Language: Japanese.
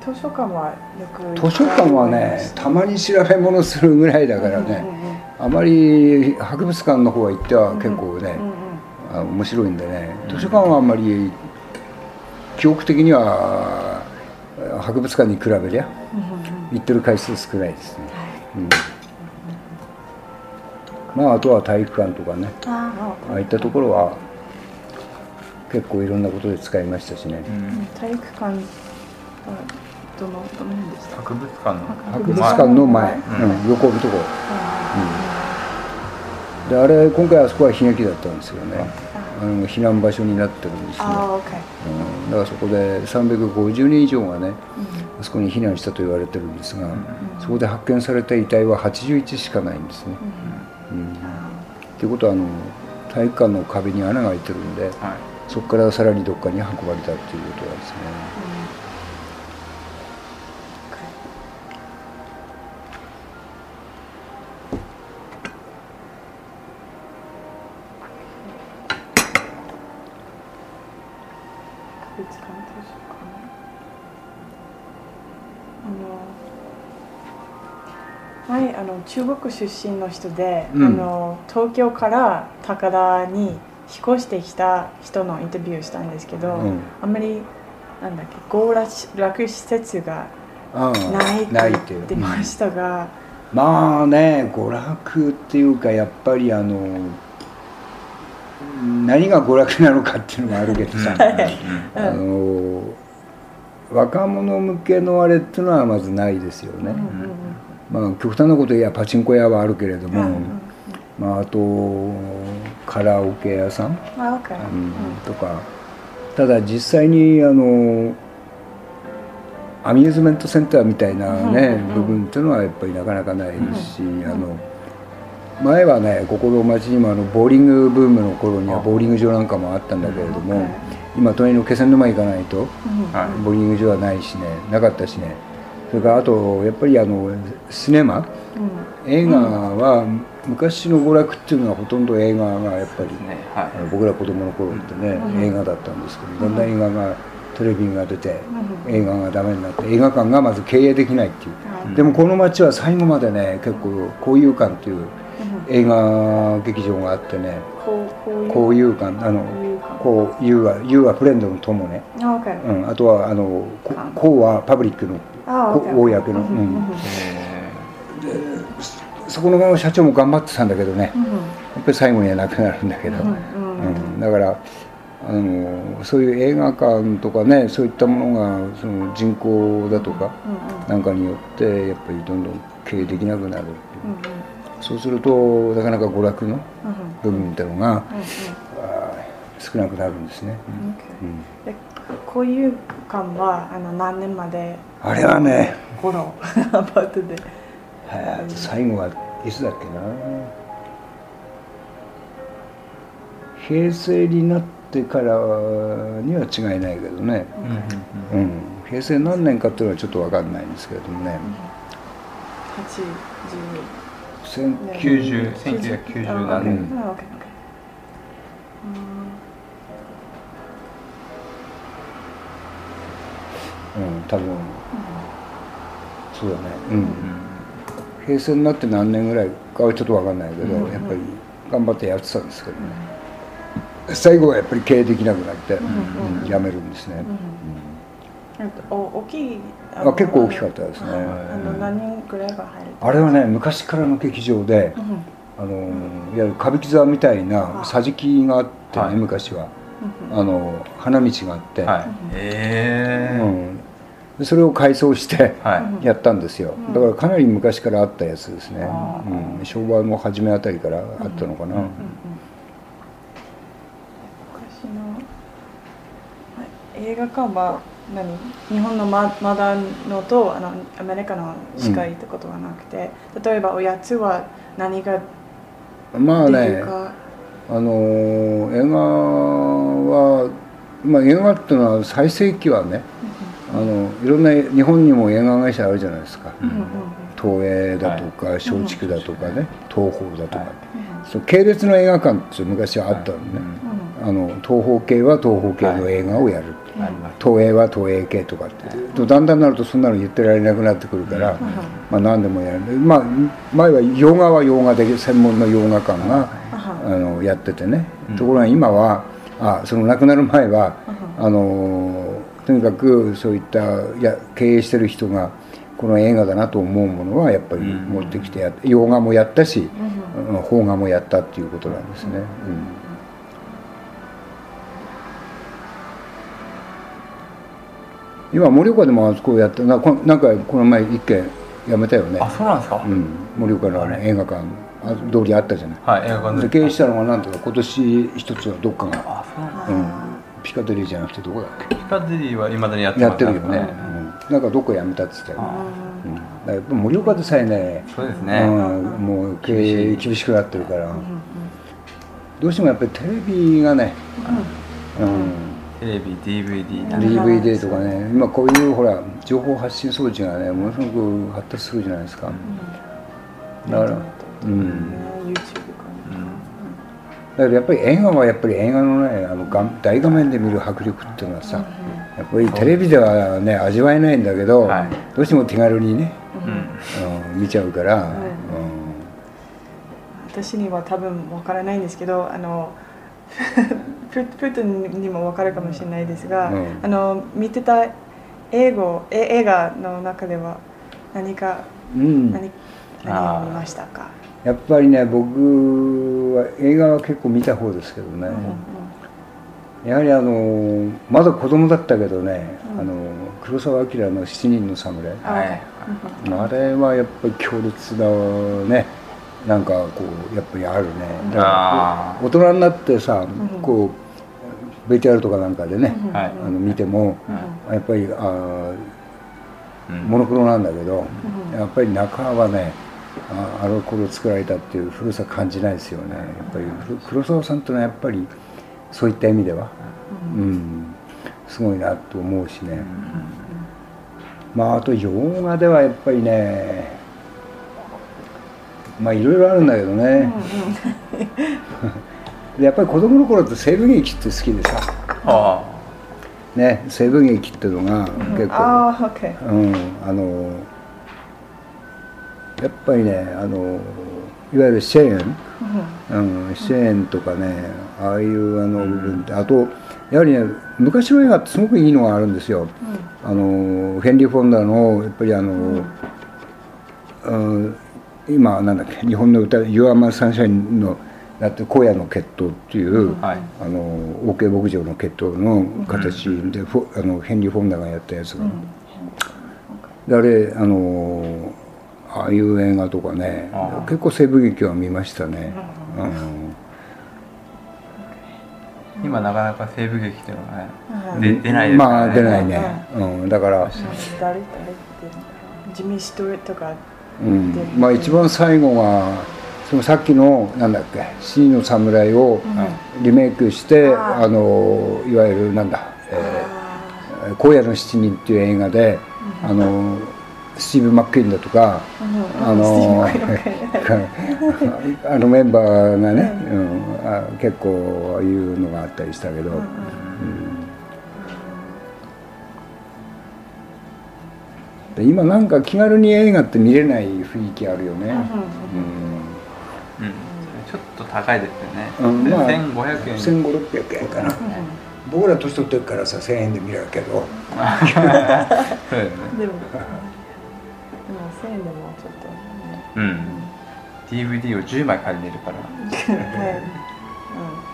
図書館はよく図書館はねたまに調べ物するぐらいだからね、あまり博物館の方は行っては結構ね、あ面白いんでね図書館はあんまり記憶的には博物館に比べりゃ行ってる回数少ないですね、うん、まああとは体育館とかねああいったところは結構いろんなことで使いましたしね、うん、体育館どのどの辺でした？博物館の博物館の前、うん、横のとこ。ろ、であれ今回あそこは悲劇だったんですよね。あ。の避難場所になってるんですね、うん、だからそこで350人以上がね、あそこに避難したと言われてるんですが、そこで発見された遺体は81しかないんですね。うん、ということはあの体育館の壁に穴が開いてるんで、はい、そこからさらにどっかに運ばれたっていうことなんですね。中国出身の人で、うん、あの東京から高田に引っ越してきた人のインタビューしたんですけど、うん、あんまりなんだっけ行楽施設がないって言ってましたが、うん、まあね娯楽っていうかやっぱりあの何が娯楽なのかっていうのがあるけどさ、あの若者向けのあれっていうのはまずないですよね。まあ、極端なこと言えばパチンコ屋はあるけれども、うん、まあ、あとカラオケ屋さん、とか。ただ実際にあのアミューズメントセンターみたいなね、部分っていうのはやっぱりなかなかないし、あの前はねここの町にもあのボーリングブームの頃にはボーリング場なんかもあったんだけれども、今隣の気仙沼行かないと、ボーリング場はないしねなかったしね。それからあとやっぱりあのシネマ、うん、映画は昔の娯楽っていうのはほとんど映画がやっぱり、ねはい、僕ら子供の頃ってね、うん、映画だったんですけどだんだん映画がテレビが出て、映画がダメになって映画館がまず経営できないっていう、でもこの街は最後までね結構交友館っていう映画劇場があってね交友館あのこう U は U はフレンドの友ね、うん、あとはあのこうはパブリックの公の、うん、でそこの社長も頑張ってたんだけどね、やっぱり最後にはなくなるんだけど、うんだからあのそういう映画館とかねそういったものがその人口だとかなんかによってやっぱりどんどん経営できなくなるっていう、そうするとなかなか娯楽の部分っていうのが、少なくなるんですね。うん、こういう感はあの何年まで？あれはね頃 アパートで、はあ、最後はいつだっけな？平成になってからには違いないけどね、うん、うん、平成何年かっていうのはちょっと分かんないんですけれどもね、80 1990何年、うんうん。多分、そうだね。うん、平成になって何年ぐらいかはちょっと分かんないけど、やっぱり頑張ってやってたんですけどね、最後はやっぱり経営できなくなって、うん。辞めるんですね、お大きいあ結構大きかったですね、あの何人ぐらいが入る？あれはね昔からの劇場で、あのいわゆる歌舞伎座みたいな桟敷があってね、昔は、あの花道があって、はい、えうん。それを改装してやったんですよ、はい、だからかなり昔からあったやつですね、うん、昭和の初めあたりからあったのかな、昔の映画館は何日本のままだのとあのアメリカの近いってことはなくて、うん、例えばおやつは何がまあねあの映画はまあ映画っていうのは最盛期はね、あのいろんな日本にも映画会社あるじゃないですか、東映だとか松竹だとかね、東宝だとか、そう系列の映画館って昔はあったのね、あの東宝系は東宝系の映画をやる、東映は東映系とかってだんだんなるとそんなの言ってられなくなってくるから、まあ、何でもやる。まあ前は洋画は洋画で専門の洋画館があのやっててね、ところが今はあその亡くなる前はあのとにかくそういったや経営してる人がこの映画だなと思うものはやっぱり持ってきてや洋画もやったし、邦画もやったっていうことなんですね。うん今盛岡でもあそこやってななんかこの前一軒やめたよね。あそうなんですか、うん、盛岡の、ね、映画館あ通りあったじゃない、はい、映画館。で経営したのがなんとか今年一つはどっかがあそうなん、うん、ピカデリーじゃなくてどこだっけ？ピカデリーはいまだにやってやってるよね、うん、なんかどっかやめたっつってよ、うん、やっぱ盛岡でさえねそうですね、うん、もう経営厳しくなってるから、どうしてもやっぱりテレビがね、うんテレビ DVD DVD とかね。今こういうほら情報発信装置がねものすごく発達するじゃないですか、うん、だからうん、YouTube か、だからやっぱり映画はやっぱり映画のねあの大画面で見る迫力っていうのはさ、やっぱりテレビではね味わえないんだけど、はい、どうしても手軽にね、うん、見ちゃうから、私には多分わからないんですけどあのプートンにも分かるかもしれないですが、うん、あの見てた英語え映画の中では何か、うん、何何を見ましたか？やっぱりね僕は映画は結構見た方ですけどね、うんうん、やはりあのまだ子供だったけどね、うん、あの黒澤明の「七人の侍」はい、あれはやっぱり強烈なねなんかこうやっぱりあるね。だから大人になってさ、こう VTR とかなんかでね、あの見ても、やっぱりあモノクロなんだけど、やっぱり中はねああの頃作られたっていう古さ感じないですよね。やっぱり黒沢さんってのはやっぱりそういった意味では、うん、すごいなと思うしね、まああと洋画ではやっぱりねまあいろいろあるんだけどね、うんうん、やっぱり子供の頃って西部劇って好きでさ。ね西部劇っていうのが結構、うん、あのやっぱりねあのいわゆるシェーン、うん、シェーンとかねああいうあの部分ってあとやはりね昔の映画ってすごくいいのがあるんですよ、あのヘンリー・フォンダーのやっぱりあの、うん。今なんだっけ日本の歌「ユアマサンシャイン」のだって荒野の血統っていう、はい、あの OK 牧場の血統の形で、うん、あのヘンリー・フォンダがやったやつが、うん、であれあのああいう映画とかね結構西部劇は見ましたね、うん、今なかなか西部劇っていうのはね、出ないですね。まあ出ないね、うん、だから、誰誰ってジミー・ストゥとかうん、まあ一番最後はそのさっきのなんだっけ「死の侍」をリメイクして、うん、あのいわゆるなんだ「えー、荒野の七人」っていう映画で、うん、あのスティーブ・マックイーンだとか、あの あのメンバーがね、うん、あ結構ああいうのがあったりしたけど。今なんか気軽に映画って見れない雰囲気あるよね、うん、うん、ちょっと高いですよね、うん、まあ、1500円。1500600円かな、うん、僕ら年取ってるからさ1000円で見れるけど。そうですね。でもでも1000円でもちょっと、ね、うん、DVD を10枚借りれるから。はい、うん